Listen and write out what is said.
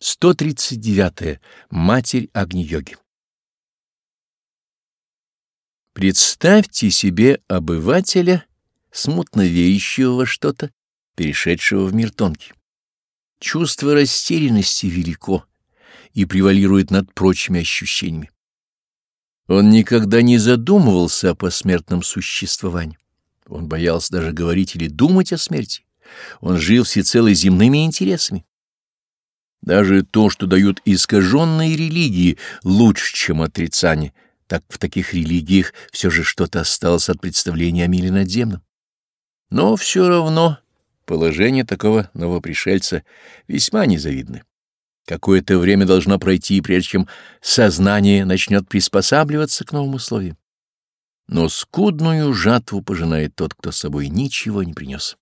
139. -е. Матерь Агни-йоги Представьте себе обывателя, смутно веющего во что-то, перешедшего в мир тонкий. Чувство растерянности велико и превалирует над прочими ощущениями. Он никогда не задумывался о посмертном существовании. Он боялся даже говорить или думать о смерти. Он жил всецело земными интересами. Даже то, что дают искаженные религии, лучше, чем отрицание, так в таких религиях все же что-то осталось от представления о мире надземном. Но все равно положение такого новопришельца весьма незавидно. Какое-то время должно пройти, прежде чем сознание начнет приспосабливаться к новым условиям. Но скудную жатву пожинает тот, кто с собой ничего не принес.